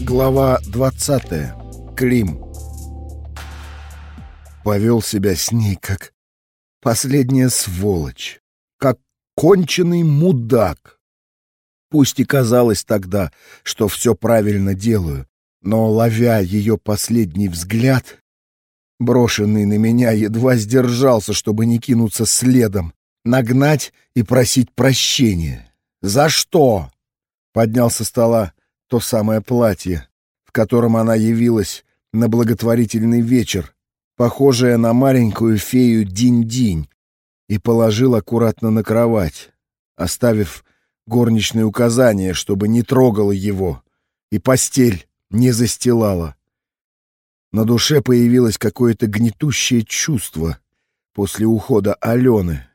Глава 20. Клим. Повел себя с ней как последняя сволочь, как конченый мудак. Пусть и казалось тогда, что все правильно делаю, но, ловя ее последний взгляд, брошенный на меня, едва сдержался, чтобы не кинуться следом, нагнать и просить прощения. «За что?» Поднял со стола то самое платье, в котором она явилась на благотворительный вечер, похожее на маленькую фею Динь-Динь, и положил аккуратно на кровать, оставив горничное указание, чтобы не трогала его, и постель не застилала. На душе появилось какое-то гнетущее чувство после ухода Алены.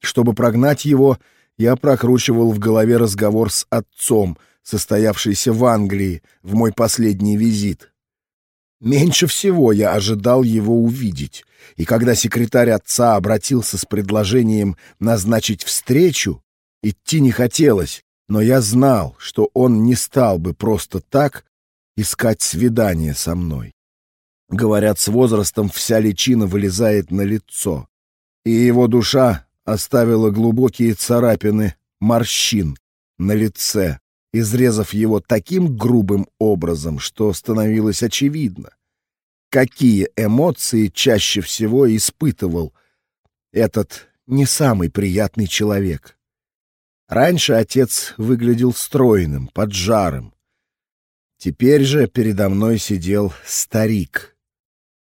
Чтобы прогнать его, я прокручивал в голове разговор с отцом, состоявшийся в Англии в мой последний визит. Меньше всего я ожидал его увидеть, и когда секретарь отца обратился с предложением назначить встречу, идти не хотелось, но я знал, что он не стал бы просто так искать свидание со мной. Говорят, с возрастом вся личина вылезает на лицо, и его душа оставила глубокие царапины морщин на лице, изрезав его таким грубым образом, что становилось очевидно, какие эмоции чаще всего испытывал этот не самый приятный человек. Раньше отец выглядел стройным, поджарым. Теперь же передо мной сидел старик,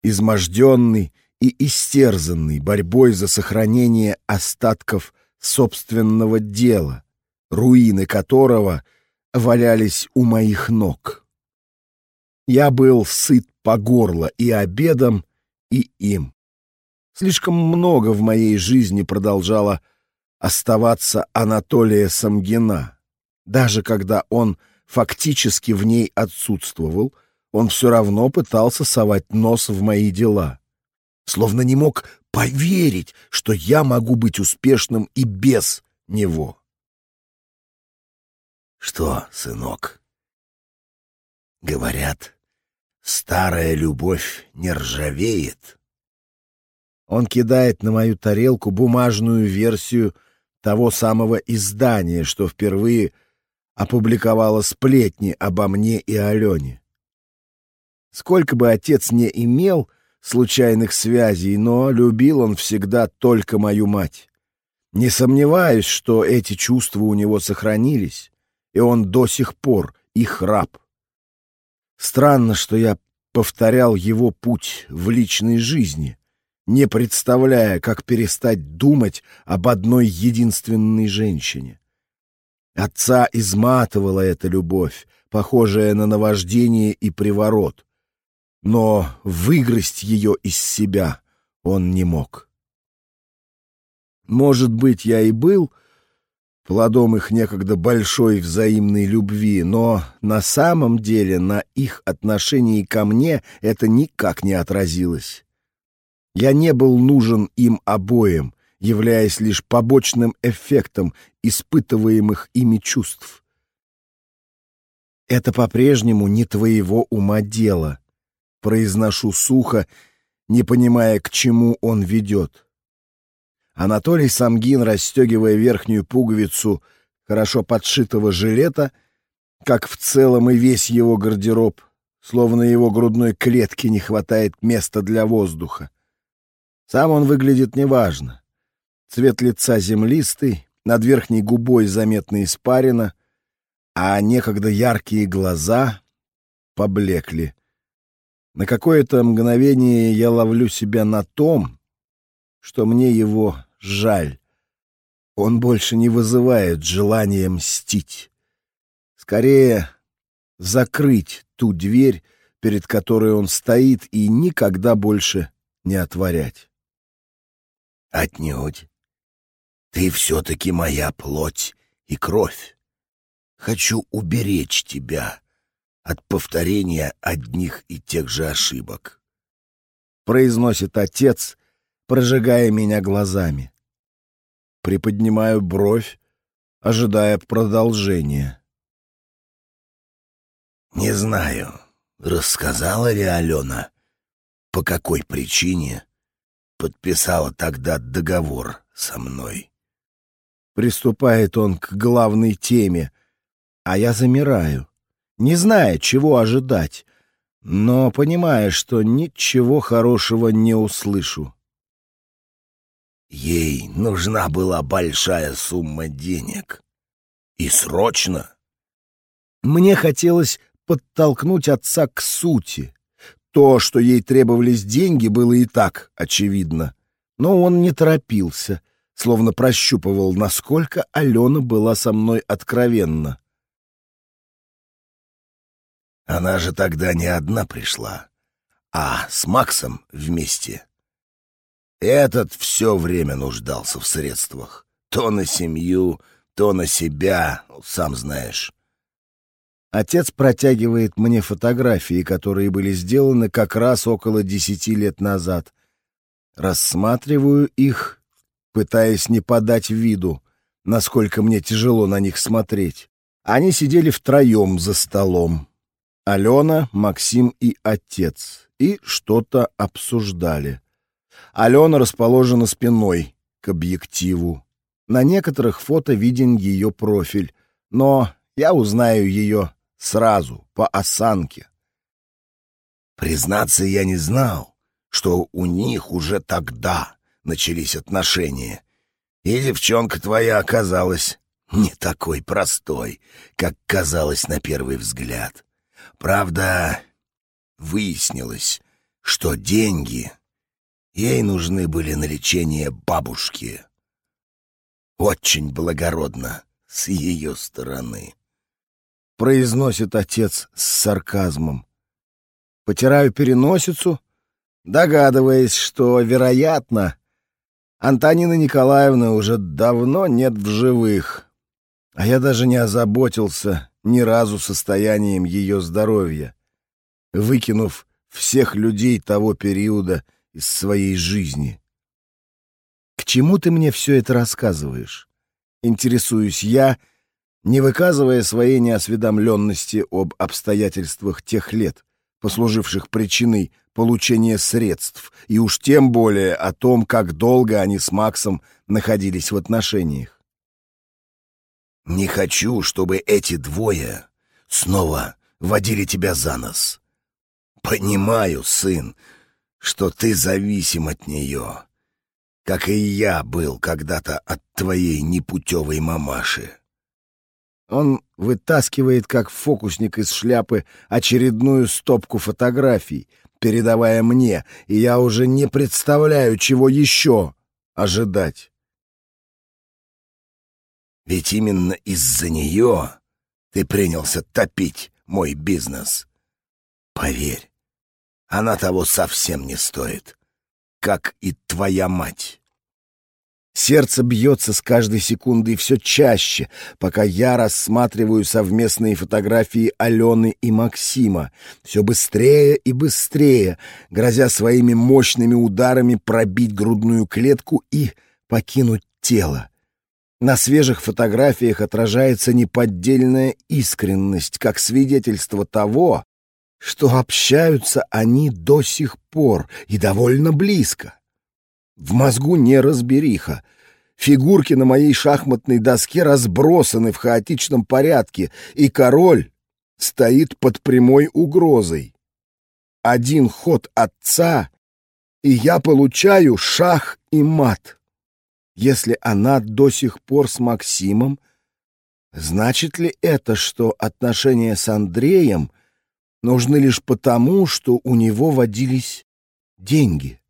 изможденный и истерзанный борьбой за сохранение остатков собственного дела, руины которого — валялись у моих ног. Я был сыт по горло и обедом, и им. Слишком много в моей жизни продолжало оставаться Анатолия Самгина. Даже когда он фактически в ней отсутствовал, он все равно пытался совать нос в мои дела. Словно не мог поверить, что я могу быть успешным и без него. Что, сынок? Говорят, старая любовь не ржавеет. Он кидает на мою тарелку бумажную версию того самого издания, что впервые опубликовало сплетни обо мне и Алене. Сколько бы отец не имел случайных связей, но любил он всегда только мою мать. Не сомневаюсь, что эти чувства у него сохранились и он до сих пор их раб. Странно, что я повторял его путь в личной жизни, не представляя, как перестать думать об одной единственной женщине. Отца изматывала эта любовь, похожая на наваждение и приворот, но выгрызть ее из себя он не мог. Может быть, я и был плодом их некогда большой взаимной любви, но на самом деле на их отношении ко мне это никак не отразилось. Я не был нужен им обоим, являясь лишь побочным эффектом испытываемых ими чувств. «Это по-прежнему не твоего ума дело», — произношу сухо, не понимая, к чему он ведет. Анатолий Самгин, расстегивая верхнюю пуговицу хорошо подшитого жилета, как в целом и весь его гардероб, словно его грудной клетке не хватает места для воздуха. Сам он выглядит неважно. Цвет лица землистый, над верхней губой заметно испарина, а некогда яркие глаза поблекли. На какое-то мгновение я ловлю себя на том, что мне его жаль. Он больше не вызывает желания мстить. Скорее, закрыть ту дверь, перед которой он стоит, и никогда больше не отворять. Отнюдь. Ты все-таки моя плоть и кровь. Хочу уберечь тебя от повторения одних и тех же ошибок. Произносит отец, прожигая меня глазами. Приподнимаю бровь, ожидая продолжения. Не знаю, рассказала ли Алена, по какой причине подписала тогда договор со мной. Приступает он к главной теме, а я замираю, не зная, чего ожидать, но понимая, что ничего хорошего не услышу. Ей нужна была большая сумма денег. И срочно. Мне хотелось подтолкнуть отца к сути. То, что ей требовались деньги, было и так очевидно. Но он не торопился, словно прощупывал, насколько Алена была со мной откровенна. Она же тогда не одна пришла, а с Максом вместе. Этот все время нуждался в средствах. То на семью, то на себя, сам знаешь. Отец протягивает мне фотографии, которые были сделаны как раз около десяти лет назад. Рассматриваю их, пытаясь не подать виду, насколько мне тяжело на них смотреть. Они сидели втроем за столом. Алена, Максим и отец. И что-то обсуждали. Алена расположена спиной к объективу. На некоторых фото виден ее профиль, но я узнаю ее сразу, по осанке. Признаться, я не знал, что у них уже тогда начались отношения. И девчонка твоя оказалась не такой простой, как казалось на первый взгляд. Правда, выяснилось, что деньги Ей нужны были на лечение бабушки. Очень благородно с ее стороны. Произносит отец с сарказмом. Потираю переносицу, догадываясь, что, вероятно, Антонина Николаевна уже давно нет в живых, а я даже не озаботился ни разу состоянием ее здоровья, выкинув всех людей того периода из своей жизни. К чему ты мне все это рассказываешь? Интересуюсь я, не выказывая своей неосведомленности об обстоятельствах тех лет, послуживших причиной получения средств, и уж тем более о том, как долго они с Максом находились в отношениях. «Не хочу, чтобы эти двое снова водили тебя за нос. Понимаю, сын, что ты зависим от нее, как и я был когда-то от твоей непутевой мамаши. Он вытаскивает, как фокусник из шляпы, очередную стопку фотографий, передавая мне, и я уже не представляю, чего еще ожидать. Ведь именно из-за нее ты принялся топить мой бизнес. Поверь, она того совсем не стоит, как и твоя мать. Сердце бьется с каждой секундой все чаще, пока я рассматриваю совместные фотографии Алены и Максима, все быстрее и быстрее, грозя своими мощными ударами пробить грудную клетку и покинуть тело. На свежих фотографиях отражается неподдельная искренность, как свидетельство того, что общаются они до сих пор и довольно близко. В мозгу не разбериха. Фигурки на моей шахматной доске разбросаны в хаотичном порядке, и король стоит под прямой угрозой. Один ход отца, и я получаю шах и мат. Если она до сих пор с Максимом, значит ли это, что отношения с Андреем — нужны лишь потому, что у него водились деньги.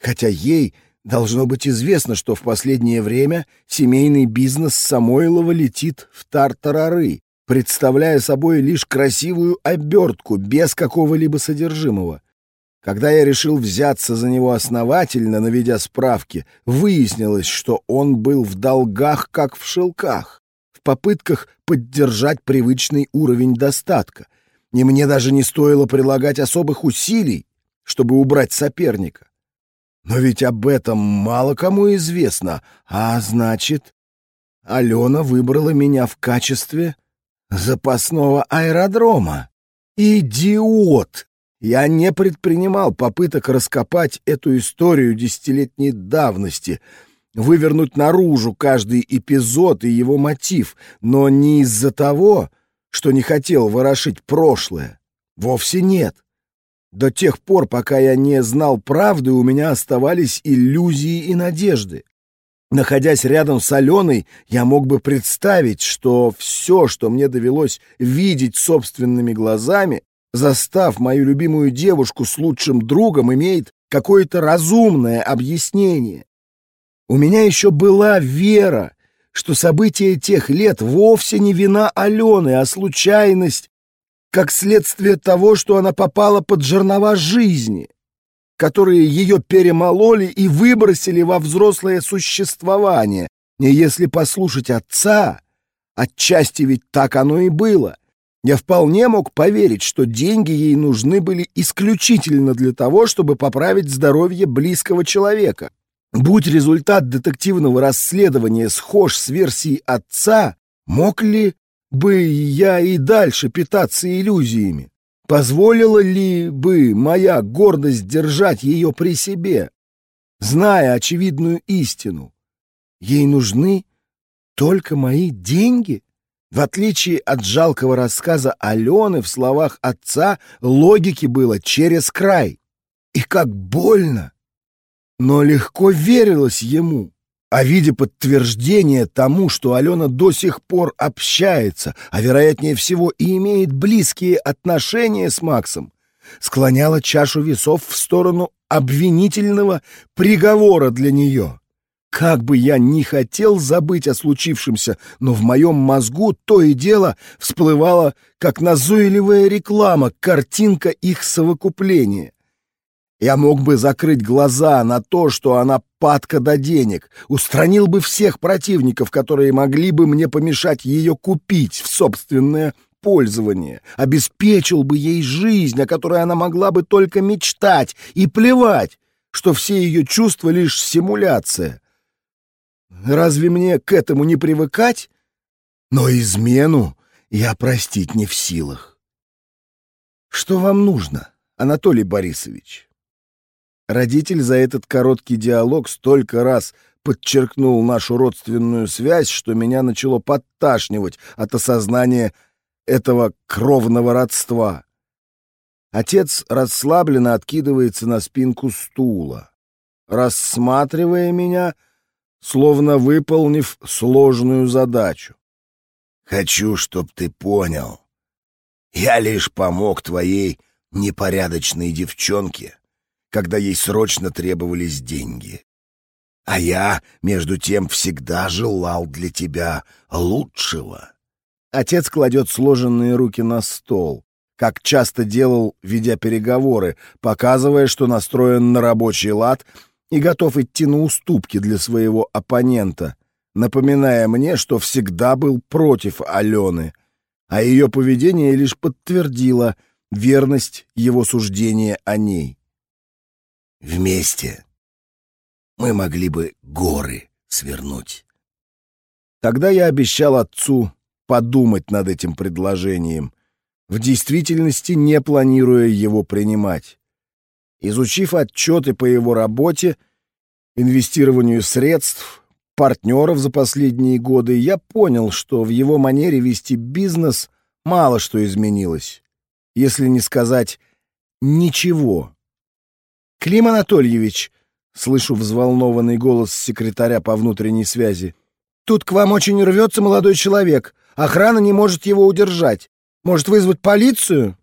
Хотя ей должно быть известно, что в последнее время семейный бизнес Самойлова летит в тартарары, представляя собой лишь красивую обертку без какого-либо содержимого. Когда я решил взяться за него основательно, наведя справки, выяснилось, что он был в долгах, как в шелках, в попытках поддержать привычный уровень достатка — и мне даже не стоило прилагать особых усилий, чтобы убрать соперника. Но ведь об этом мало кому известно, а значит, Алена выбрала меня в качестве запасного аэродрома. Идиот! Я не предпринимал попыток раскопать эту историю десятилетней давности, вывернуть наружу каждый эпизод и его мотив, но не из-за того, что не хотел ворошить прошлое. Вовсе нет. До тех пор, пока я не знал правды, у меня оставались иллюзии и надежды. Находясь рядом с Аленой, я мог бы представить, что все, что мне довелось видеть собственными глазами, застав мою любимую девушку с лучшим другом, имеет какое-то разумное объяснение. У меня еще была вера, что события тех лет вовсе не вина Алены, а случайность, как следствие того, что она попала под жернова жизни, которые ее перемололи и выбросили во взрослое существование. И если послушать отца, отчасти ведь так оно и было. Я вполне мог поверить, что деньги ей нужны были исключительно для того, чтобы поправить здоровье близкого человека. Будь результат детективного расследования схож с версией отца, мог ли бы я и дальше питаться иллюзиями? Позволила ли бы моя гордость держать ее при себе, зная очевидную истину? Ей нужны только мои деньги? В отличие от жалкого рассказа Алены в словах отца, логики было через край. И как больно! Но легко верилось ему. А видя подтверждение тому, что Алена до сих пор общается, а вероятнее всего и имеет близкие отношения с Максом, склоняла чашу весов в сторону обвинительного приговора для нее. Как бы я ни хотел забыть о случившемся, но в моем мозгу то и дело всплывала, как назойливая реклама, картинка их совокупления. Я мог бы закрыть глаза на то, что она падка до денег, устранил бы всех противников, которые могли бы мне помешать ее купить в собственное пользование, обеспечил бы ей жизнь, о которой она могла бы только мечтать, и плевать, что все ее чувства — лишь симуляция. Разве мне к этому не привыкать? Но измену я простить не в силах. Что вам нужно, Анатолий Борисович? Родитель за этот короткий диалог столько раз подчеркнул нашу родственную связь, что меня начало подташнивать от осознания этого кровного родства. Отец расслабленно откидывается на спинку стула, рассматривая меня, словно выполнив сложную задачу. «Хочу, чтоб ты понял. Я лишь помог твоей непорядочной девчонке когда ей срочно требовались деньги. А я, между тем, всегда желал для тебя лучшего. Отец кладет сложенные руки на стол, как часто делал, ведя переговоры, показывая, что настроен на рабочий лад и готов идти на уступки для своего оппонента, напоминая мне, что всегда был против Алены, а ее поведение лишь подтвердило верность его суждения о ней. Вместе мы могли бы горы свернуть. Тогда я обещал отцу подумать над этим предложением, в действительности не планируя его принимать. Изучив отчеты по его работе, инвестированию средств, партнеров за последние годы, я понял, что в его манере вести бизнес мало что изменилось, если не сказать «ничего». «Клим Анатольевич!» — слышу взволнованный голос секретаря по внутренней связи. «Тут к вам очень рвется молодой человек. Охрана не может его удержать. Может вызвать полицию?»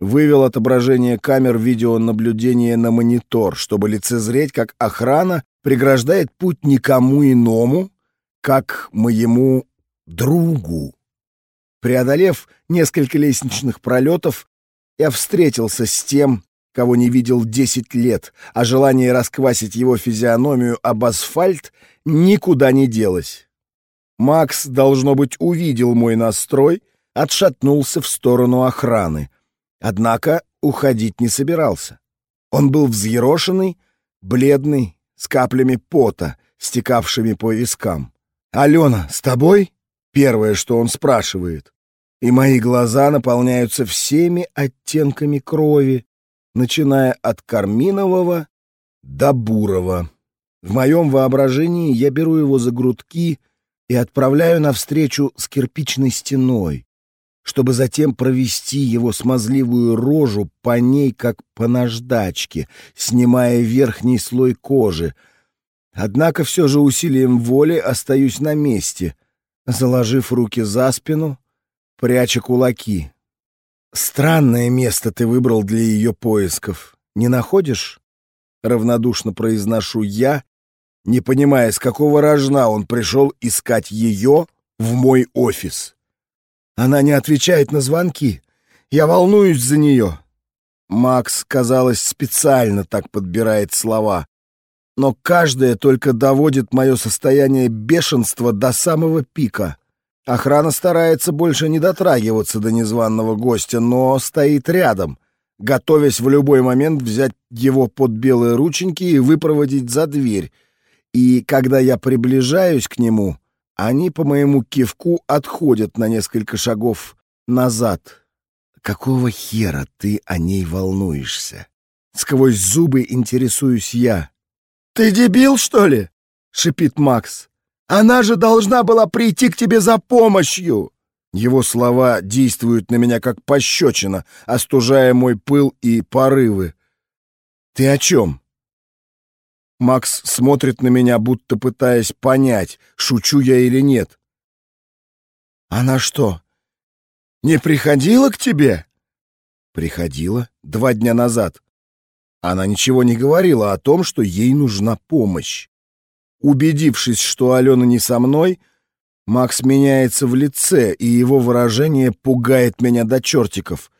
Вывел отображение камер видеонаблюдения на монитор, чтобы лицезреть, как охрана преграждает путь никому иному, как моему другу. Преодолев несколько лестничных пролетов, я встретился с тем, кого не видел десять лет, а желание расквасить его физиономию об асфальт никуда не делось. Макс, должно быть, увидел мой настрой, отшатнулся в сторону охраны. Однако уходить не собирался. Он был взъерошенный, бледный, с каплями пота, стекавшими по вискам. «Алена, с тобой?» — первое, что он спрашивает. и мои глаза наполняются всеми оттенками крови, начиная от карминового до бурого. В моем воображении я беру его за грудки и отправляю навстречу с кирпичной стеной, чтобы затем провести его смазливую рожу по ней, как по наждачке, снимая верхний слой кожи. Однако все же усилием воли остаюсь на месте, заложив руки за спину, пряча кулаки. «Странное место ты выбрал для ее поисков, не находишь?» Равнодушно произношу я, не понимая, с какого рожна он пришел искать ее в мой офис. Она не отвечает на звонки. Я волнуюсь за нее. Макс, казалось, специально так подбирает слова. Но каждое только доводит мое состояние бешенства до самого пика. Охрана старается больше не дотрагиваться до незваного гостя, но стоит рядом, готовясь в любой момент взять его под белые рученьки и выпроводить за дверь. И когда я приближаюсь к нему, они по моему кивку отходят на несколько шагов назад. Какого хера ты о ней волнуешься? Сквозь зубы интересуюсь я. «Ты дебил, что ли?» — шипит Макс. «Она же должна была прийти к тебе за помощью!» Его слова действуют на меня как пощечина, остужая мой пыл и порывы. «Ты о чем?» Макс смотрит на меня, будто пытаясь понять, шучу я или нет. «Она что, не приходила к тебе?» «Приходила два дня назад. Она ничего не говорила о том, что ей нужна помощь. Убедившись, что Алена не со мной, Макс меняется в лице, и его выражение пугает меня до чертиков.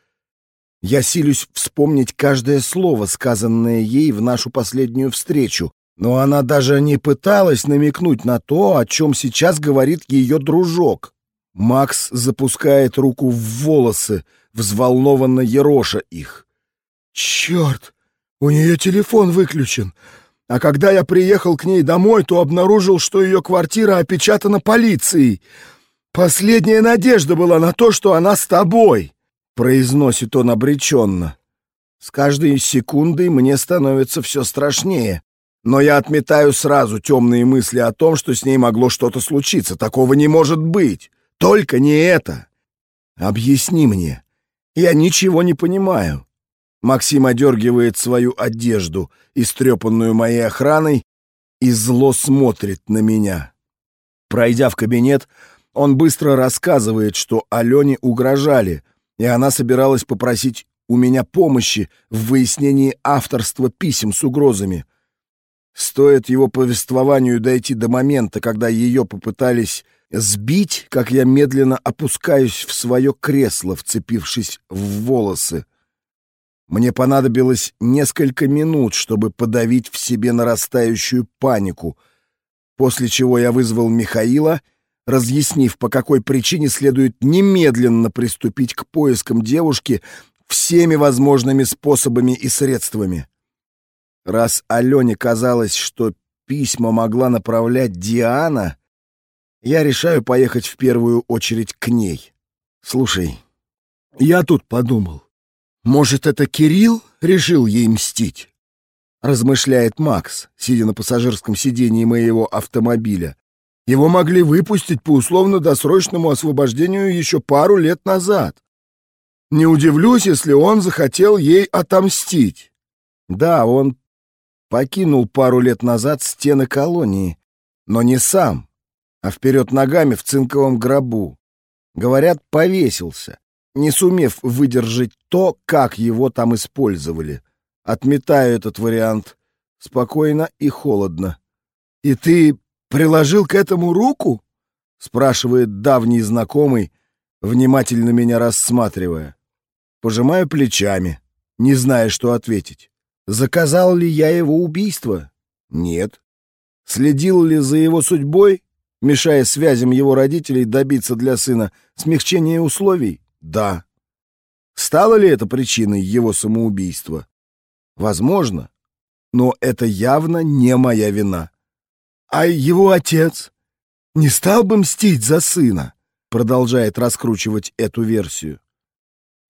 Я силюсь вспомнить каждое слово, сказанное ей в нашу последнюю встречу, но она даже не пыталась намекнуть на то, о чем сейчас говорит ее дружок. Макс запускает руку в волосы, взволнованно ероша их. «Черт! У нее телефон выключен!» А когда я приехал к ней домой, то обнаружил, что ее квартира опечатана полицией. Последняя надежда была на то, что она с тобой произносит он обреченно. С каждой секундой мне становится все страшнее. Но я отметаю сразу темные мысли о том, что с ней могло что-то случиться. Такого не может быть. Только не это. Объясни мне. Я ничего не понимаю. Максим одергивает свою одежду, истрепанную моей охраной, и зло смотрит на меня. Пройдя в кабинет, он быстро рассказывает, что Алене угрожали, и она собиралась попросить у меня помощи в выяснении авторства писем с угрозами. Стоит его повествованию дойти до момента, когда ее попытались сбить, как я медленно опускаюсь в свое кресло, вцепившись в волосы. Мне понадобилось несколько минут, чтобы подавить в себе нарастающую панику, после чего я вызвал Михаила разъяснив, по какой причине следует немедленно приступить к поискам девушки всеми возможными способами и средствами. Раз Алене казалось, что письма могла направлять Диана, я решаю поехать в первую очередь к ней. Слушай, я тут подумал, может, это Кирилл решил ей мстить? Размышляет Макс, сидя на пассажирском сидении моего автомобиля. Его могли выпустить по условно-досрочному освобождению еще пару лет назад. Не удивлюсь, если он захотел ей отомстить. Да, он покинул пару лет назад стены колонии, но не сам, а вперед ногами в цинковом гробу. Говорят, повесился, не сумев выдержать то, как его там использовали. Отметаю этот вариант спокойно и холодно. И ты приложил к этому руку?» — спрашивает давний знакомый, внимательно меня рассматривая. Пожимаю плечами, не зная, что ответить. Заказал ли я его убийство? Нет. Следил ли за его судьбой, мешая связям его родителей добиться для сына смягчения условий? Да. Стало ли это причиной его самоубийства? Возможно, но это явно не моя вина. А его отец не стал бы мстить за сына? продолжает раскручивать эту версию.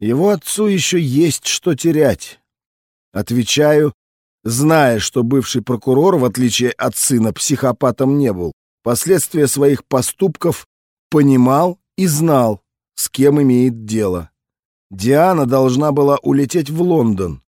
Его отцу еще есть что терять. Отвечаю, зная, что бывший прокурор, в отличие от сына, психопатом не был. Последствия своих поступков понимал и знал, с кем имеет дело. Диана должна была улететь в Лондон,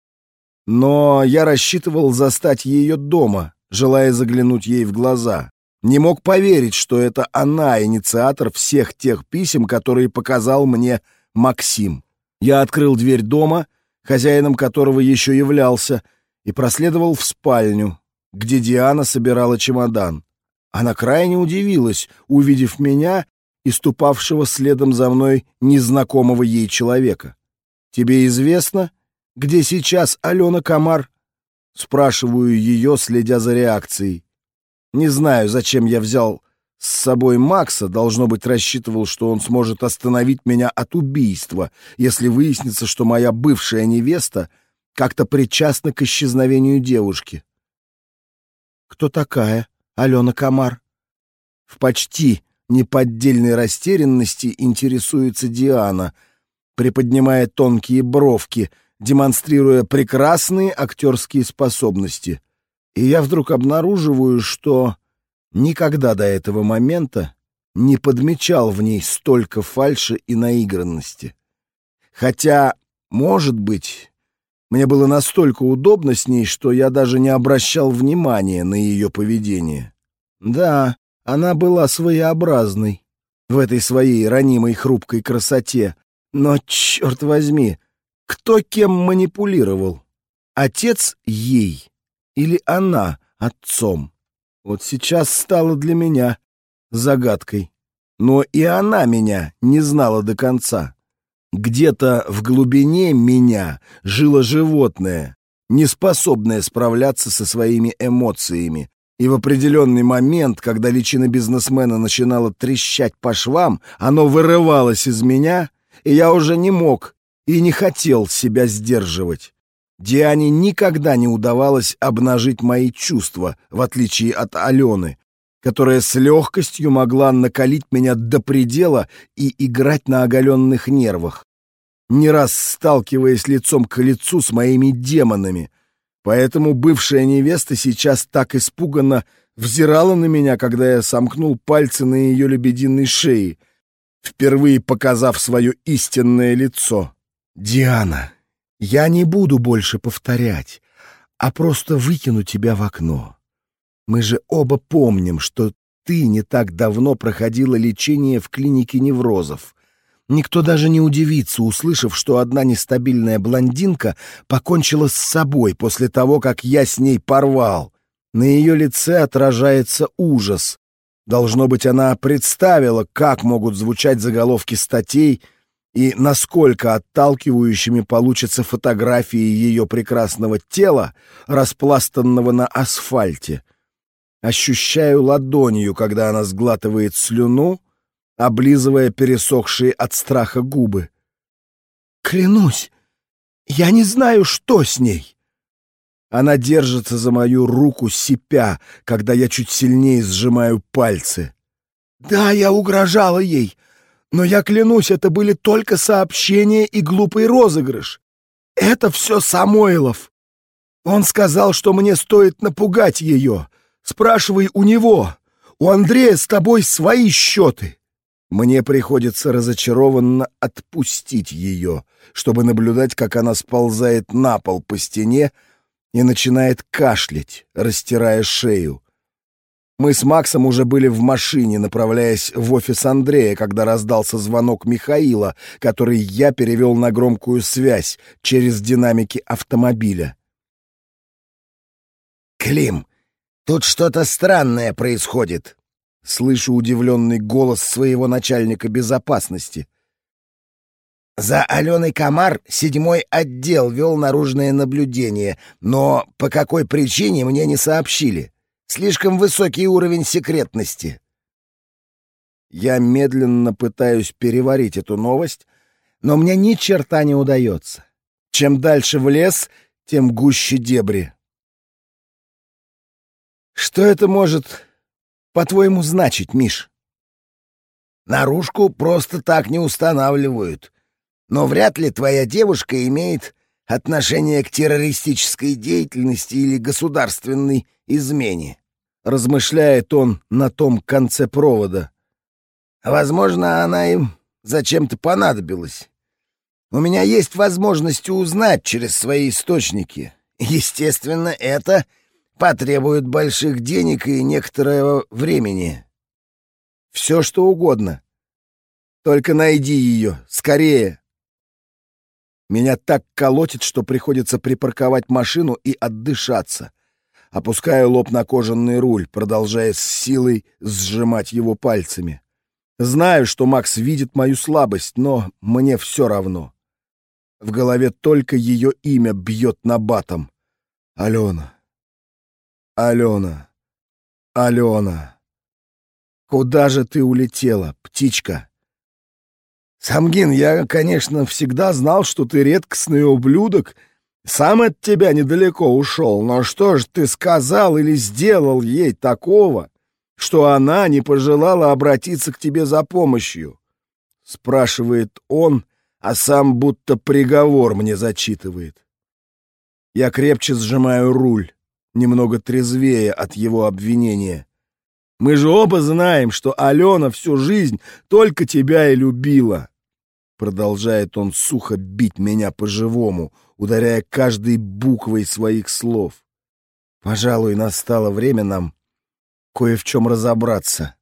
но я рассчитывал застать ее дома, желая заглянуть ей в глаза. Не мог поверить, что это она инициатор всех тех писем, которые показал мне Максим. Я открыл дверь дома, хозяином которого еще являлся, и проследовал в спальню, где Диана собирала чемодан. Она крайне удивилась, увидев меня и ступавшего следом за мной незнакомого ей человека. «Тебе известно, где сейчас Алена Комар?» Спрашиваю ее, следя за реакцией. Не знаю, зачем я взял с собой Макса, должно быть, рассчитывал, что он сможет остановить меня от убийства, если выяснится, что моя бывшая невеста как-то причастна к исчезновению девушки. «Кто такая Алена Комар?» В почти неподдельной растерянности интересуется Диана, приподнимая тонкие бровки, демонстрируя прекрасные актерские способности — и я вдруг обнаруживаю, что никогда до этого момента не подмечал в ней столько фальши и наигранности. Хотя, может быть, мне было настолько удобно с ней, что я даже не обращал внимания на ее поведение. Да, она была своеобразной в этой своей ранимой хрупкой красоте, но, черт возьми, кто кем манипулировал? Отец ей или она отцом? Вот сейчас стало для меня загадкой. Но и она меня не знала до конца. Где-то в глубине меня жило животное, неспособное справляться со своими эмоциями. И в определенный момент, когда личина бизнесмена начинала трещать по швам, оно вырывалось из меня, и я уже не мог и не хотел себя сдерживать. Диане никогда не удавалось обнажить мои чувства, в отличие от Алены, которая с легкостью могла накалить меня до предела и играть на оголенных нервах, не раз сталкиваясь лицом к лицу с моими демонами. Поэтому бывшая невеста сейчас так испуганно взирала на меня, когда я сомкнул пальцы на ее лебединой шее, впервые показав свое истинное лицо. «Диана!» Я не буду больше повторять, а просто выкину тебя в окно. Мы же оба помним, что ты не так давно проходила лечение в клинике неврозов. Никто даже не удивится, услышав, что одна нестабильная блондинка покончила с собой после того, как я с ней порвал. На ее лице отражается ужас. Должно быть, она представила, как могут звучать заголовки статей — и насколько отталкивающими получатся фотографии ее прекрасного тела, распластанного на асфальте. Ощущаю ладонью, когда она сглатывает слюну, облизывая пересохшие от страха губы. «Клянусь, я не знаю, что с ней!» Она держится за мою руку, сипя, когда я чуть сильнее сжимаю пальцы. «Да, я угрожала ей!» Но я клянусь, это были только сообщения и глупый розыгрыш. Это все Самойлов. Он сказал, что мне стоит напугать ее. Спрашивай у него. У Андрея с тобой свои счеты. Мне приходится разочарованно отпустить ее, чтобы наблюдать, как она сползает на пол по стене и начинает кашлять, растирая шею. Мы с Максом уже были в машине, направляясь в офис Андрея, когда раздался звонок Михаила, который я перевел на громкую связь через динамики автомобиля. «Клим, тут что-то странное происходит», — слышу удивленный голос своего начальника безопасности. За Аленой Комар седьмой отдел вел наружное наблюдение, но по какой причине мне не сообщили. Слишком высокий уровень секретности. Я медленно пытаюсь переварить эту новость, но мне ни черта не удается. Чем дальше в лес, тем гуще дебри. Что это может, по-твоему, значить, Миш? Наружку просто так не устанавливают. Но вряд ли твоя девушка имеет отношение к террористической деятельности или государственной измене. Размышляет он на том конце провода. Возможно, она им зачем-то понадобилась. У меня есть возможность узнать через свои источники. Естественно, это потребует больших денег и некоторого времени. Все, что угодно. Только найди ее, скорее. Меня так колотит, что приходится припарковать машину и отдышаться. Опускаю лоб на кожаный руль, продолжая с силой сжимать его пальцами. Знаю, что Макс видит мою слабость, но мне все равно. В голове только ее имя бьет на батом. Алена. Алена. Алена. Куда же ты улетела, птичка? Самгин, я, конечно, всегда знал, что ты редкостный ублюдок. Сам от тебя недалеко ушел. Но что же ты сказал или сделал ей такого, что она не пожелала обратиться к тебе за помощью? Спрашивает он, а сам будто приговор мне зачитывает. Я крепче сжимаю руль, немного трезвее от его обвинения. Мы же оба знаем, что Алена всю жизнь только тебя и любила. Продолжает он сухо бить меня по-живому, ударяя каждой буквой своих слов. Пожалуй, настало время нам кое в чем разобраться.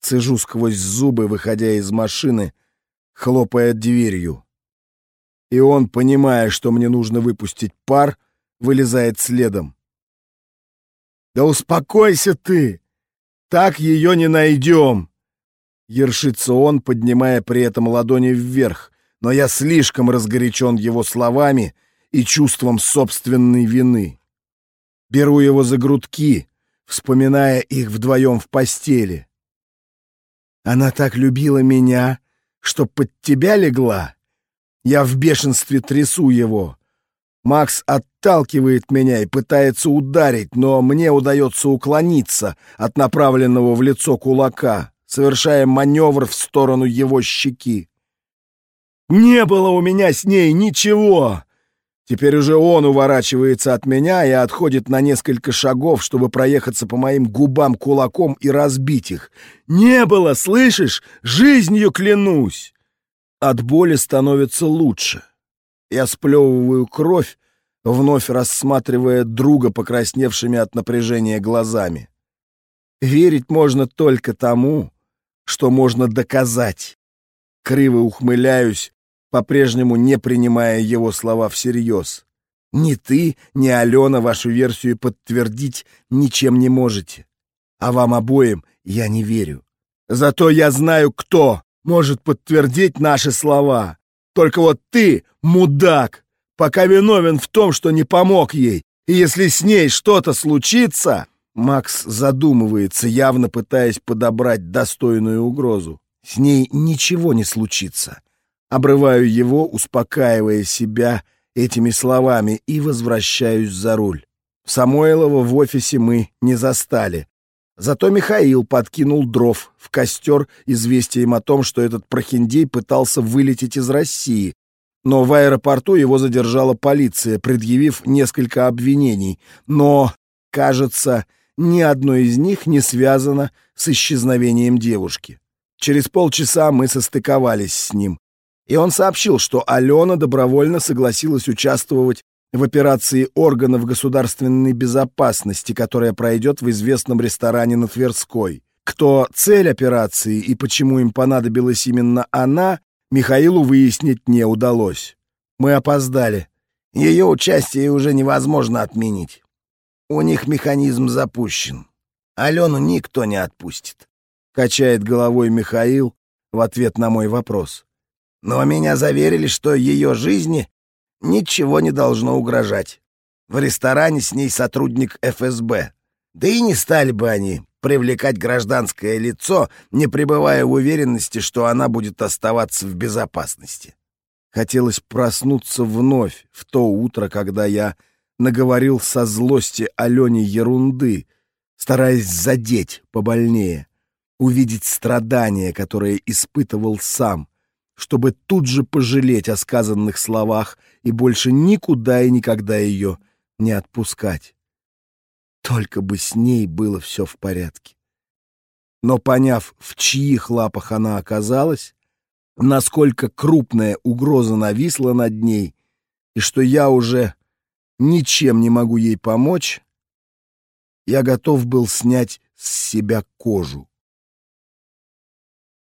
Цежу сквозь зубы, выходя из машины, хлопая дверью. И он, понимая, что мне нужно выпустить пар, вылезает следом. «Да успокойся ты! Так ее не найдем!» Ершится он, поднимая при этом ладони вверх, но я слишком разгорячен его словами и чувством собственной вины. Беру его за грудки, вспоминая их вдвоем в постели. Она так любила меня, что под тебя легла. Я в бешенстве трясу его. Макс отталкивает меня и пытается ударить, но мне удается уклониться от направленного в лицо кулака, совершая маневр в сторону его щеки. «Не было у меня с ней ничего!» Теперь уже он уворачивается от меня и отходит на несколько шагов, чтобы проехаться по моим губам кулаком и разбить их. «Не было, слышишь? Жизнью клянусь!» От боли становится лучше. Я сплевываю кровь, вновь рассматривая друга покрасневшими от напряжения глазами. Верить можно только тому, что можно доказать. Криво ухмыляюсь, по-прежнему не принимая его слова всерьез. Ни ты, ни Алена вашу версию подтвердить ничем не можете. А вам обоим я не верю. Зато я знаю, кто может подтвердить наши слова. Только вот ты, мудак, пока виновен в том, что не помог ей. И если с ней что-то случится... Макс задумывается, явно пытаясь подобрать достойную угрозу. С ней ничего не случится. Обрываю его, успокаивая себя этими словами, и возвращаюсь за руль. Самойлова в офисе мы не застали. Зато Михаил подкинул дров в костер известием о том, что этот прохиндей пытался вылететь из России, но в аэропорту его задержала полиция, предъявив несколько обвинений. Но, кажется, ни одно из них не связано с исчезновением девушки. Через полчаса мы состыковались с ним и он сообщил, что Алена добровольно согласилась участвовать в операции органов государственной безопасности, которая пройдет в известном ресторане на Тверской. Кто цель операции и почему им понадобилась именно она, Михаилу выяснить не удалось. Мы опоздали. Ее участие уже невозможно отменить. У них механизм запущен. Алену никто не отпустит. Качает головой Михаил в ответ на мой вопрос но меня заверили, что ее жизни ничего не должно угрожать. В ресторане с ней сотрудник ФСБ. Да и не стали бы они привлекать гражданское лицо, не пребывая в уверенности, что она будет оставаться в безопасности. Хотелось проснуться вновь в то утро, когда я наговорил со злости Алене ерунды, стараясь задеть побольнее. увидеть страдания, которые испытывал сам, чтобы тут же пожалеть о сказанных словах и больше никуда и никогда ее не отпускать. Только бы с ней было все в порядке. Но поняв, в чьих лапах она оказалась, насколько крупная угроза нависла над ней, и что я уже ничем не могу ей помочь, я готов был снять с себя кожу.